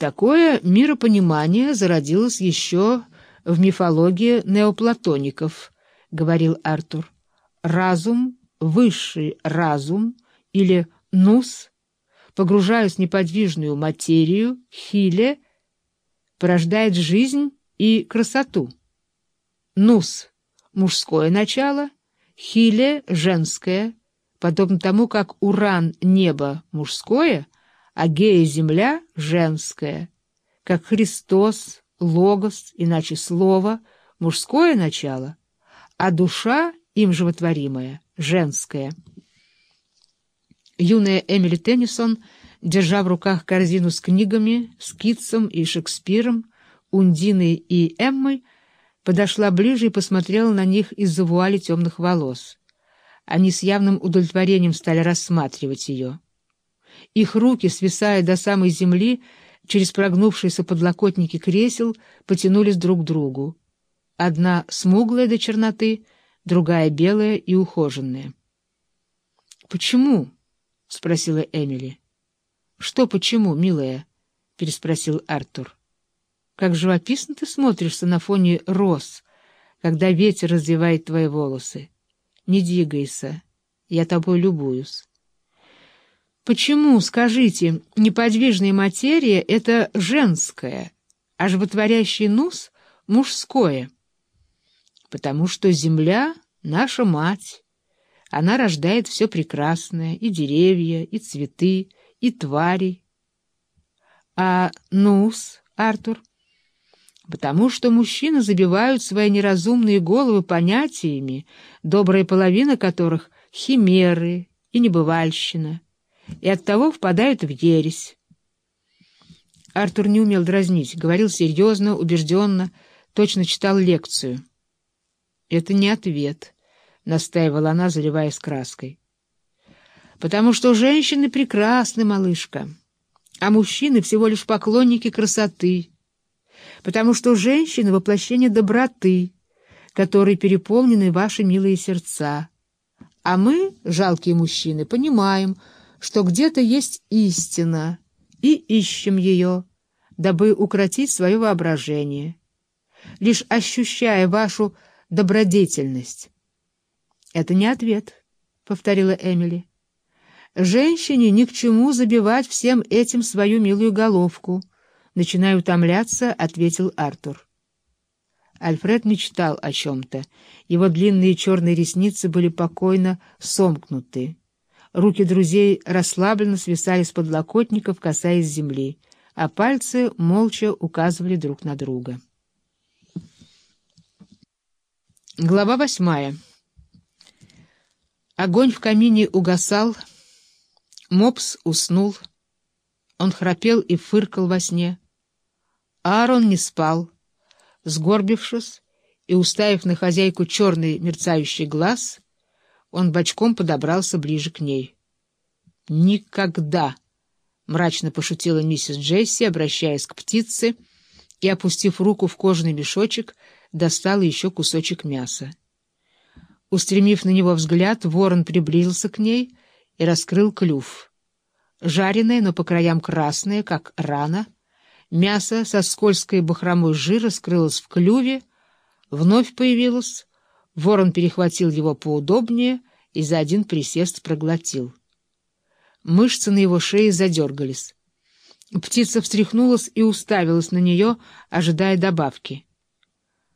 Такое миропонимание зародилось еще в мифологии неоплатоников, — говорил Артур. Разум, высший разум или нус, погружаясь в неподвижную материю, хиле, порождает жизнь и красоту. Нус — мужское начало, хиле — женское, подобно тому, как уран — небо мужское, а гея — земля — женское, как Христос, логос, иначе слово, мужское начало, а душа, им животворимая, женская. Юная Эмили Теннисон, держа в руках корзину с книгами, скитсом и Шекспиром, Ундиной и Эммой, подошла ближе и посмотрела на них из-за вуали темных волос. Они с явным удовлетворением стали рассматривать ее. Их руки, свисая до самой земли, через прогнувшиеся подлокотники кресел, потянулись друг к другу. Одна смуглая до черноты, другая белая и ухоженная. «Почему?» — спросила Эмили. «Что почему, милая?» — переспросил Артур. «Как живописно ты смотришься на фоне роз, когда ветер развивает твои волосы. Не двигайся, я тобой любуюсь». Почему, скажите, неподвижная материя — это женское, а животворящий нус — мужское? Потому что Земля — наша мать. Она рождает все прекрасное, и деревья, и цветы, и твари. А нус, Артур? Потому что мужчины забивают свои неразумные головы понятиями, добрая половина которых — химеры и небывальщина и оттого впадают в ересь. Артур не умел дразнить, говорил серьезно, убежденно, точно читал лекцию. «Это не ответ», — настаивала она, заливаясь краской. «Потому что женщины прекрасны, малышка, а мужчины всего лишь поклонники красоты. Потому что женщины — воплощение доброты, которой переполнены ваши милые сердца. А мы, жалкие мужчины, понимаем, что где-то есть истина, и ищем ее, дабы укротить свое воображение, лишь ощущая вашу добродетельность. — Это не ответ, — повторила Эмили. — Женщине ни к чему забивать всем этим свою милую головку. Начиная утомляться, — ответил Артур. Альфред мечтал о чем-то. Его длинные черные ресницы были покойно сомкнуты. Руки друзей расслабленно свисали с подлокотников, касаясь земли, а пальцы молча указывали друг на друга. Глава восьмая. Огонь в камине угасал, мопс уснул. Он храпел и фыркал во сне. Аарон не спал, сгорбившись и уставив на хозяйку черный мерцающий глаз — он бочком подобрался ближе к ней. «Никогда!» — мрачно пошутила миссис Джесси, обращаясь к птице, и, опустив руку в кожаный мешочек, достала еще кусочек мяса. Устремив на него взгляд, ворон приблизился к ней и раскрыл клюв. Жареное, но по краям красное, как рана, мясо со скользкой бахромой жира скрылось в клюве, вновь появилось, Ворон перехватил его поудобнее и за один присест проглотил. Мышцы на его шее задергались. Птица встряхнулась и уставилась на нее, ожидая добавки —